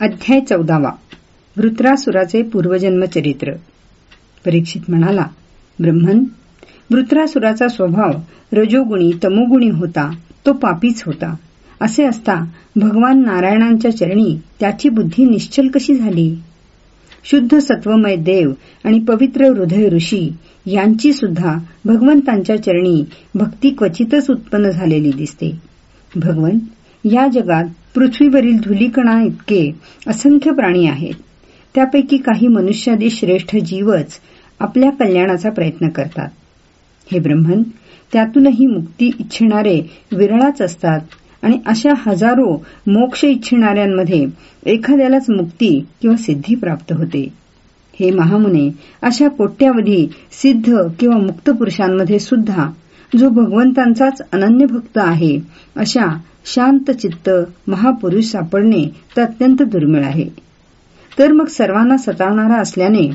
अध्याय चौदावा. वृत्रासुराचे पूर्वजन्म चरित्र परीक्षित म्हणाला ब्रह्मन वृत्रासुराचा स्वभाव रजोगुणी तमोगुणी होता तो पापीच होता. असे असता भगवान नारायणांच्या चरणी त्याची बुद्धी निश्चल कशी झाली? शुद्ध सत्वमय देव आणि पवित्र हृदय ऋषी यांची सुद्धा भगवंतांच्या चरणी भक्ती क्वचितच उत्पन्न झालेली दिसते. भगवंत या जगात पृथ्वीवरील धुलीकणा इतके असंख्य प्राणी आहेत. त्यापैकी काही मनुष्यादी श्रेष्ठ जीवच आपल्या कल्याणाचा प्रयत्न करतात. हे ब्रह्मन त्यातूनही मुक्ती इच्छिणारे विरळाच असतात आणि अशा हजारो मोक्ष इच्छिणाऱ्यांमध्ये एखाद्यालाच मुक्ती किंवा सिद्धी प्राप्त होते. हे महामुने अशा कोट्यावधी सिद्ध किंवा मुक्त पुरुषांमध्ये सुद्धा जो भगवंतांचाच अनन्य भक्त आहे अशा शांत चित्त महापुरुष सापडणे तर अत्यंत दुर्मिळ आहे. तर मग सर्वांना सतावणारा असल्याने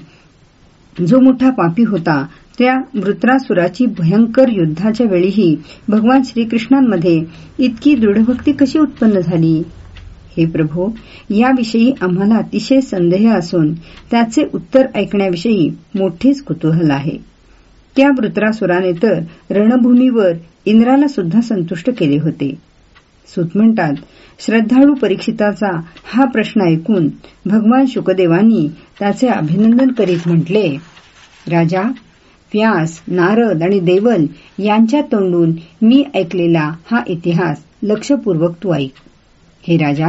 जो मोठा पापी होता त्या वृत्रासुराची भयंकर युद्धाच्या वेळीही भगवान श्रीकृष्णांमध्ये इतकी दृढभक्ती कशी उत्पन्न झाली? हे प्रभू याविषयी आम्हाला अतिशय संदेह असून त्याचे उत्तर ऐकण्याविषयी मोठेच कुतूहल आहे. त्या वृत्रासुराने तर रणभूमीवर इंद्राला सुद्धा संतुष्ट केले होते. सुत म्हणतात श्रद्धाळू परीक्षिताचा हा प्रश्न ऐकून भगवान शुकदेवांनी त्याचे अभिनंदन करीत म्हटले राजा व्यास नारद आणि देवल यांच्या तोंडून मी ऐकलेला हा इतिहास लक्षपूर्वक तू ऐक. हे राजा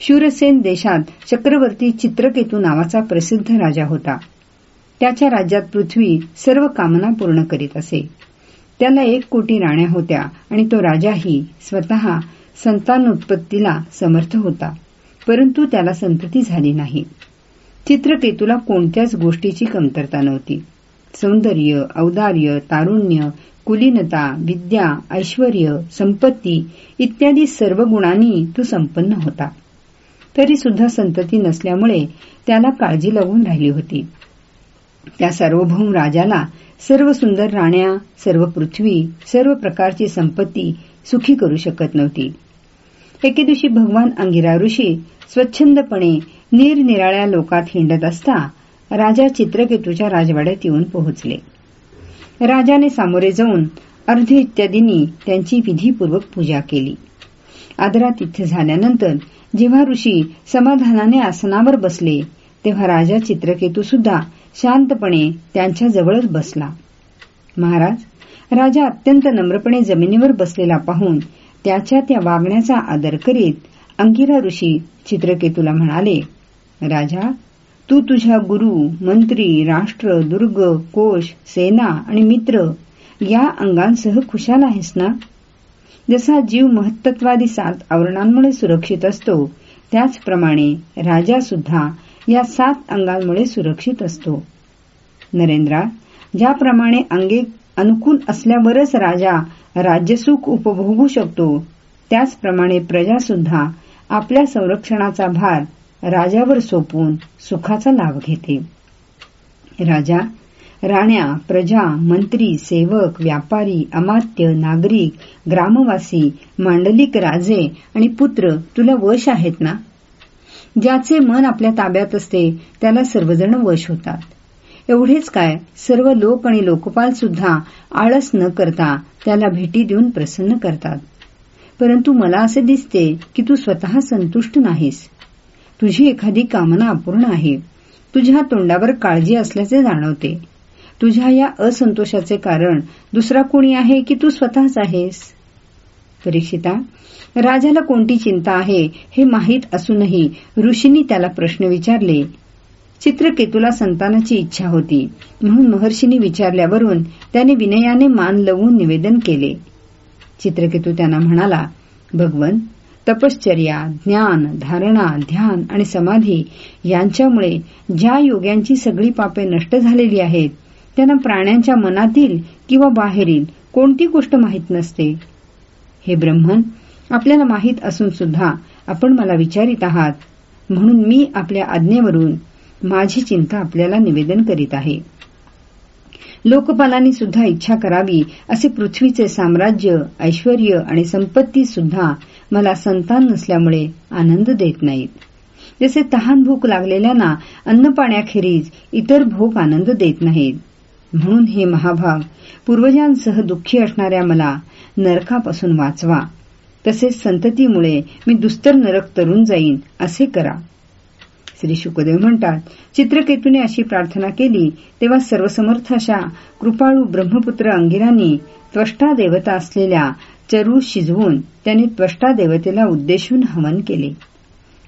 शूरसेन देशात चक्रवर्ती चित्रकेतू नावाचा प्रसिद्ध राजा होता. त्याच्या राज्यात पृथ्वी सर्व कामना पूर्ण करीत असे. त्याला एक कोटी राण्या होत्या आणि तो राजाही स्वतः संतानोत्पत्तीला समर्थ होता परंतु त्याला संतती झाली नाही. चित्रकेतूला कोणत्याच गोष्टीची कमतरता नव्हती. सौंदर्य औदार्य तारुण्य कुलीनता विद्या ऐश्वर संपत्ती इत्यादी सर्व गुणांनी तो संपन्न होता. तरी सुद्धा संतती नसल्यामुळे त्याला काळजी लागून राहिली होती. त्या सार्वभौम राजाला सर्व सुंदर राण्या सर्व पृथ्वी सर्व प्रकारची संपत्ती सुखी करू शकत नव्हती. एके दिवशी भगवान अंगिरा ऋषी स्वच्छंदपणे निरनिराळ्या लोकात हिंडत असता राजा चित्रकेतूच्या राजवाड्यात येऊन पोहोचले. राजाने सामोरे जाऊन अर्ध इत्यादींनी त्यांची विधीपूर्वक पूजा केली. आदरातिथ्य झाल्यानंतर जेव्हा ऋषी समाधानाने आसनावर बसले तेव्हा राजा चित्रकेतू सुद्धा शांतपणे त्यांच्या जवळच बसला. महाराज राजा अत्यंत नम्रपणे जमिनीवर बसलेला पाहून त्याच्या त्या वागण्याचा आदर करीत अंगिरा ऋषी चित्रकेतूला म्हणाले राजा तू तुझ्या गुरु मंत्री राष्ट्र दुर्ग कोश सेना आणि मित्र या अंगांसह खुशाल आहेस ना? जसा जीव महत्त्वादी सात आवरणांमुळे सुरक्षित असतो त्याचप्रमाणे राजा सुद्धा या सात अंगांमुळे सुरक्षित असतो. नरेंद्रा ज्याप्रमाणे अंगे अनुकूल असल्यावरच राजा राज्यसुख उपभोगू शकतो त्याचप्रमाणे प्रजासुद्धा आपल्या संरक्षणाचा भार राजावर सोपून सुखाचा लाभ घेते. राजा राण्या प्रजा मंत्री सेवक व्यापारी अमात्य नागरिक ग्रामवासी मांडलिक राजे आणि पुत्र तुला वश आहेत ना? ज्याचे मन आपल्या ताब्यात असते त्याला सर्वजण वश होतात. एवढेच काय सर्व लोक आणि लोकपाल सुद्धा आळस न करता त्याला भेटी देऊन प्रसन्न करतात. परंतु मला असे दिसते की तू स्वतः संतुष्ट नाहीस. तुझी एखादी कामना अपूर्ण आहे. तुझ्या तोंडावर काळजी असल्याचे जाणवते. तुझ्या या असंतोषाचे कारण दुसरा कोणी आहे की तू स्वतःच आहेस? परीक्षिता राजाला कोणती चिंता आहे हे माहीत असूनही ऋषींनी त्याला प्रश्न विचारले. चित्रकेतूला संतानाची इच्छा होती म्हणून महर्षींनी विचारल्यावरून त्याने विनयाने मान लवून निवेदन केले. चित्रकेतू त्यांना म्हणाला भगवन तपश्चर्या ज्ञान धारणा ध्यान आणि समाधी यांच्यामुळे ज्या योग्यांची सगळी पापे नष्ट झालेली आहेत त्यांना प्राण्यांच्या मनातील किंवा बाहेरील कोणती गोष्ट माहीत नसते? हे ब्रह्मन आपल्याला माहीत असून सुद्धा आपण मला विचारित आहात. म्हणून मी आपल्या आज्ञेवरून माझी चिंता आपल्याला निवेदन करीत आहे. लोकपालांनी सुद्धा इच्छा करावी असे पृथ्वीचे साम्राज्य ऐश्वर आणि संपत्ती सुद्धा मला संतान नसल्यामुळे आनंद देत नाहीत. जसे तहान भूक लागलेल्यांना अन्नपाण्याखेरीज इतर भोग आनंद देत नाहीत. म्हणून हे महाभाग. पूर्वजांसह दुःखी असणाऱ्या मला नरकापासून वाचवा. तसेच संततीमुळे मी दुस्तर नरक तरुण जाईन असे करा. श्री शुकदेव म्हणतात चित्रकेतूने अशी प्रार्थना केली तेव्हा सर्वसमर्थ अशा कृपाळू ब्रह्मपुत्र अंगिरांनी त्वष्टा देवता असलेल्या चरू शिजवून त्यांनी त्वष्टा देवतेला उद्देशून हवन केले.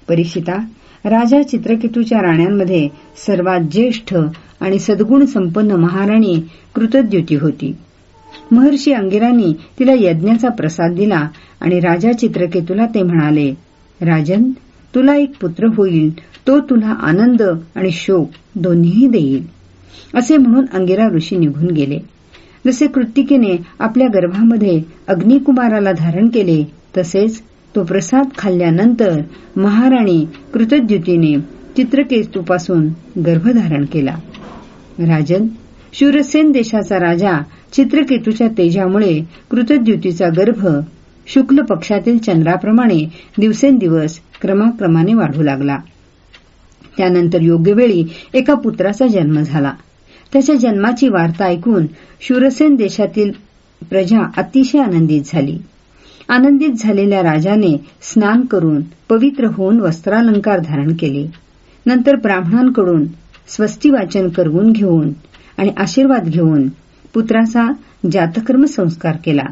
परीक्षिता राजा चित्रकेतूच्या राण्यांमध्ये सर्वात ज्येष्ठ आणि सद्गुण संपन्न महाराणी कृतद्युती होती. महर्षी अंगिरांनी तिला यज्ञाचा प्रसाद दिला आणि राजा चित्रकेतूला ते म्हणाले राजन तुला एक पुत्र होईल. तो तुला आनंद आणि शोक दोन्हीही देईल. असे म्हणून अंगिरा ऋषी निघून गेले. जसे कृत्तिकेने आपल्या गर्भामध्ये अग्निकुमाराला धारण केले तसेच तो प्रसाद खाल्ल्यानंतर महाराणी कृतद्युतीने चित्रकेतूपासून गर्भधारण केला. राजन शूरसेन देशाचा राजा चित्रकेतूच्या तेजामुळे कृतद्युतीचा गर्भ शुक्ल पक्षातील चंद्राप्रमाणे दिवसेंदिवस क्रमाक्रमाने वाढू लागला. त्यानंतर योग्य वेळी एका पुत्राचा जन्म झाला. त्याच्या जन्माची वार्ता ऐकून शूरसेन देशातील प्रजा अतिशय आनंदित झाली. आनंदित झालेल्या राजाने स्नान करून पवित्र होऊन वस्त्रालंकार धारण केले. नंतर ब्राह्मणांकडून स्वस्तिवाचन करवून घेऊन आणि आशीर्वाद घेऊन पुत्राचा जातकर्म संस्कार केला.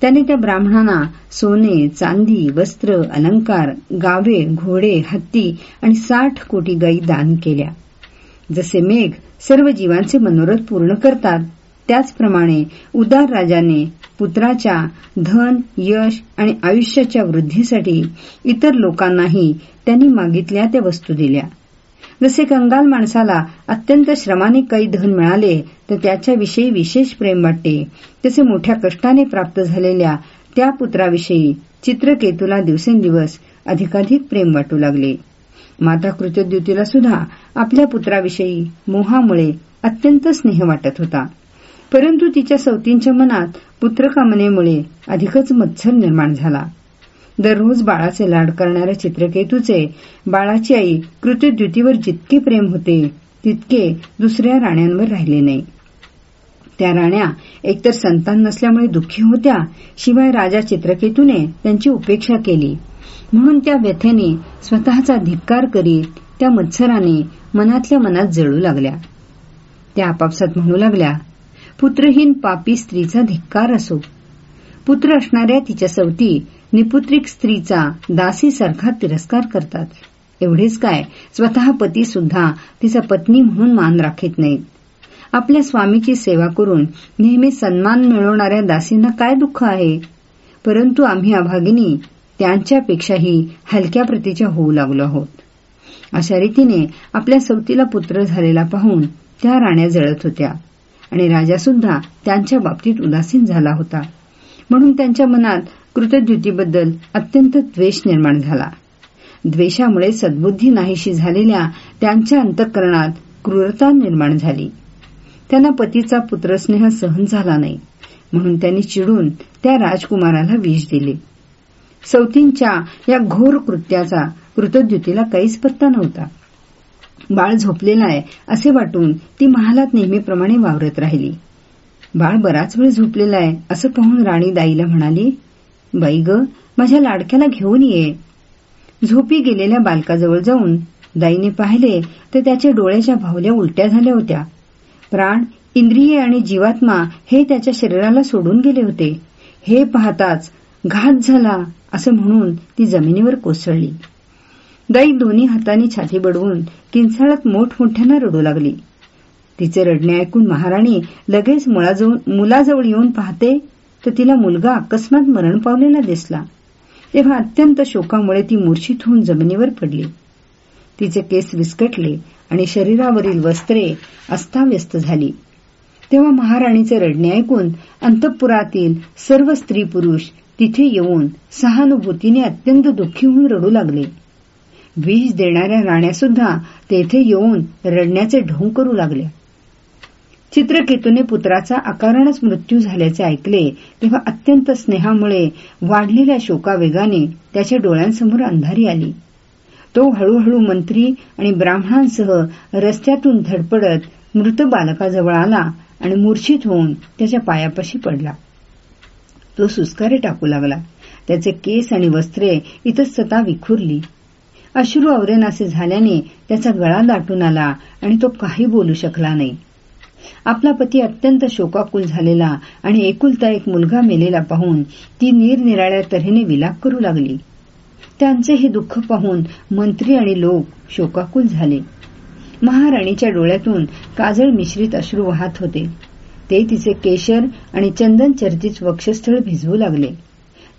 त्याने त्या ब्राह्मणांना सोने चांदी वस्त्र अलंकार गावे घोडे हत्ती आणि साठ कोटी गायी दान केल्या. जसे मेघ सर्व जीवांचे मनोरथ पूर्ण करतात त्याचप्रमाणे उदार राजाने पुत्राच्या धन यश आणि आयुष्याच्या वृद्धीसाठी इतर लोकांनाही त्यांनी मागितल्या त्या वस्तू दिल्या. जसे कंगाल माणसाला अत्यंत श्रमाने काही धन मिळाले तर त्याच्याविषयी विशेष प्रेम वाटते. तसे मोठ्या कष्टाने प्राप्त झालेल्या त्या पुत्राविषयी चित्रकेतूला दिवसेंदिवस अधिकाधिक प्रेम वाटू लागले. माता कृतद्युतीला सुद्धा आपल्या पुत्राविषयी मोहामुळे अत्यंत स्नेह वाटत होता. परंतु तिच्या सवतींच्या मनात पुत्रकामनेमुळे अधिकच मत्सर निर्माण झाला. दररोज बाळाचे लाड करणाऱ्या चित्रकेतूचे. बाळाची आई कृतद्युतीवर जितके प्रेम होते तितके दुसऱ्या राण्यांवर राहिले नाही. त्या राण्या एकतर संतान नसल्यामुळे दुःखी होत्या शिवाय राजा चित्रकेतूने त्यांची उपेक्षा केली. म्हणून त्या व्यथेने स्वतःचा धिक्कार करीत त्या मत्सराने मनातल्या मनात जळू लागल्या. त्या आपापसात म्हणू लागल्या पुत्रहीन पापी स्त्रीचा धिक्कार असो. पुत्र असणाऱ्या तिच्या सवती निपुत्रिक स्त्रीचा दासीसारखा तिरस्कार करतात. एवढेच काय स्वतः पती सुद्धा तिचा पत्नी म्हणून मान राखीत नाहीत. आपल्या स्वामीची सेवा करून नेहमी सन्मान मिळवणाऱ्या दासींना काय दुःख आहे? परंतु आम्ही अभागिनी त्यांच्यापेक्षाही हलक्या प्रतीच्या होऊ लागलो आहोत. अशा रीतीने आपल्या सवतीला पुत्र झालेला पाहून त्या राण्या जळत होत्या आणि राजा सुद्धा त्यांच्या बाबतीत उदासीन झाला होता. म्हणून त्यांच्या मनात कृतद्युतीबद्दल अत्यंत द्वेष निर्माण झाला. द्वेषामुळे सद्बुद्धी नाहीशी झालेल्या त्यांच्या अंतःकरणात क्रूरता निर्माण झाली. त्यांना पतीचा पुत्रस्नेह सहन झाला नाही म्हणून त्यांनी चिडून त्या राजकुमाराला विष दिले. सौतींच्या या घोर कृत्याचा कृतद्युतीला काहीच पत्ता नव्हता. बाळ झोपलेला आहे असे वाटून ती महालात नेहमीप्रमाणे वावरत राहिली. बाळ बराच वेळ झोपलेला आहे असं पाहून राणी दाईला म्हणाली बाई ग माझ्या लाडक्याला घेऊन ये. झोपी गेलेल्या बालकाजवळ जाऊन दाईने पाहिले तर त्याच्या डोळ्याच्या भावल्या उलट्या झाल्या होत्या. प्राण इंद्रिये आणि जीवात्मा हे त्याच्या शरीराला सोडून गेले होते. हे पाहताच घात झाला असं म्हणून ती जमिनीवर कोसळली. दाई दोन्ही हातांनी छाती बडवून किंचाळत मोठमोठ्यानं रडू लागली. तिचे रडणे ऐकून महाराणी लगेच मुलाजवळ येऊन पाहते तर तिला मुलगा अकस्मात मरण पावलेला दिसला. तेव्हा अत्यंत शोकामुळे ती मूर्छित होऊन जमिनीवर पडली. तिचे केस विस्कटले आणि शरीरावरील वस्त्रे अस्ताव्यस्त झाली. तेव्हा महाराणीचे रडणे ऐकून अंतपुरातील सर्व स्त्री पुरुष तिथे येऊन सहानुभूतीने अत्यंत दुःखी होऊन रडू लागले. विष देणाऱ्या राण्यासुद्धा तेथे येऊन रडण्याचे ढोंग करू लागल्या चित्रकेतूने पुत्राचा अकारणच मृत्यू झाल्याचे ऐकले तेव्हा अत्यंत स्नेहामुळे वाढलेल्या शोकावेगाने त्याच्या डोळ्यांसमोर अंधारी आली. तो हळूहळू मंत्री आणि ब्राह्मणांसह रस्त्यातून धडपडत मृत बालकाजवळ आला आणि मूर्छित होऊन त्याच्या पायापाशी पडला. तो सुस्कारे टाकू लागला. त्याचे केस आणि वस्त्रे इतस्तता विखुरली. अश्रू अवरेनासे झाल्याने त्याचा गळा दाटून आला आणि तो काही बोलू शकला नाही. आपला पती अत्यंत शोकाकुल झालेला आणि एकुलता एक मुलगा मेलेला पाहून ती निरनिराळ्या तऱ्हेने विलाप करू लागली. त्यांचे हे दुःख पाहून मंत्री आणि लोक शोकाकुल झाले. महाराणीच्या डोळ्यातून काजळ मिश्रित अश्रू वाहत होते. ते तिचे केशर आणि चंदन चर्चित वक्षस्थळ भिजवू लागले.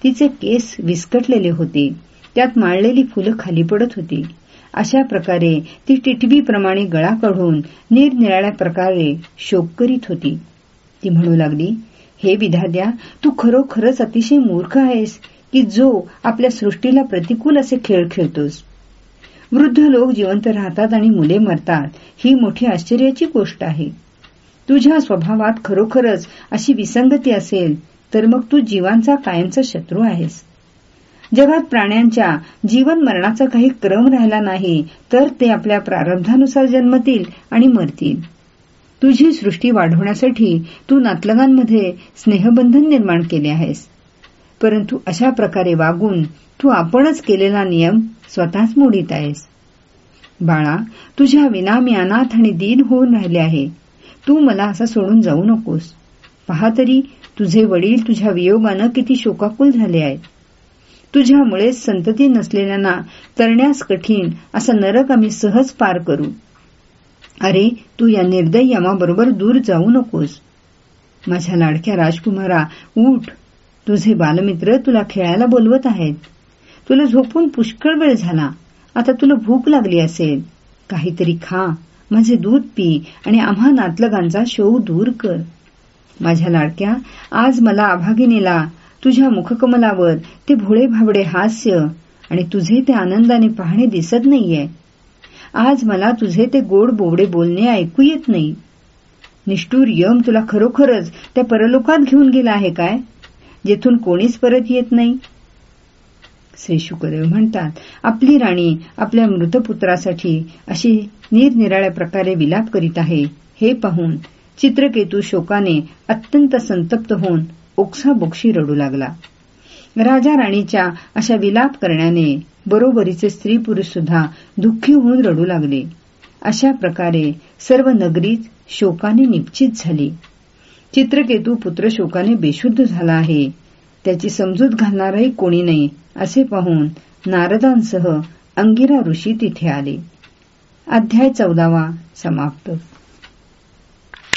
तिचे केस विस्कटलेले होते. त्यात माळलेली फुलं खाली पडत होती. अशा प्रकारे ती टिटवीप्रमाणे गळा काढून निरनिराळ्या प्रकारे शोक करीत होती. ती म्हणू लागली हे विधाद्या तू खरोखरच अतिशय मूर्ख आहेस की जो आपल्या सृष्टीला प्रतिकूल असे खेळ खेळतोस. वृद्ध लोक जिवंत राहतात आणि मुले मरतात ही मोठी आश्चर्याची गोष्ट आहे. तुझ्या स्वभावात खरोखरच अशी विसंगती असेल तर मग तू जीवांचा कायमचा शत्रू आहेस. जगात प्राण्यांच्या जीवन मरणाचा काही क्रम राहिला नाही तर ते आपल्या प्रारब्धानुसार जन्मतील आणि मरतील. तुझी सृष्टी वाढवण्यासाठी तू नातलगांमध्ये स्नेहबंधन निर्माण केले आहेस. परंतु अशा प्रकारे वागून तू आपणच केलेला नियम स्वतःच मोडीत आहेस. बाळा तुझ्या विनामी अनाथ आणि दीन होऊन राहिले आहे. तू मला असं सोडून जाऊ नकोस. पहा तरी तुझे वडील तुझ्या वियोगानं किती शोकाकुल झाले आहेत. तुझ्यामुळे संतती नसलेल्यांना तरण्यास कठीण असा नरक आम्ही सहज पार करू. अरे तू या निर्दयी यमाबरोबर दूर जाऊ नकोस. माझ्या लाडक्या राजकुमारा उठ. तुझे बालमित्र तुला खेळायला बोलवत आहेत. तुला झोपून पुष्कळ वेळ झाला. आता तुला भूक लागली असेल. काहीतरी खा. माझे दूध पी आणि आम्हा नातलगांचा शोक दूर कर. माझ्या लाडक्या आज मला अभागिनीला तुझ्या मुखकमलावर ते भोळे भाबडे हास्य आणि तुझे ते आनंदाने पाहणे दिसत नाहीये. आज मला तुझे ते गोड बोबडे बोलणे ऐकू येत नाही. निष्ठूर यम तुला खरोखरच त्या परलोकात घेऊन गेला आहे काय? जेथून कोणीच परत येत नाही? श्री शुकदेव म्हणतात आपली राणी आपल्या मृतपुत्रासाठी अशी निरनिराळ्या प्रकारे विलाप करीत आहे. हे पाहून चित्रकेतू शोकाने अत्यंत संतप्त होऊन ओक्साबोक्षी रडू लागला. राजा राणीच्या अशा विलाप करण्याने बरोबरीचे स्त्री पुरुष सुद्धा दुःखी होऊन रडू लागले. अशा प्रकारे सर्व नगरीच शोकाने निश्चित झाली. चित्रकेतू पुत्र शोकाने बेशुद्ध झाला आहे. त्याची समजूत घालणारही कोणी नाही असे पाहून नारदांसह अंगिरा ऋषी तिथे आले. अध्याय चौदावा समाप्त.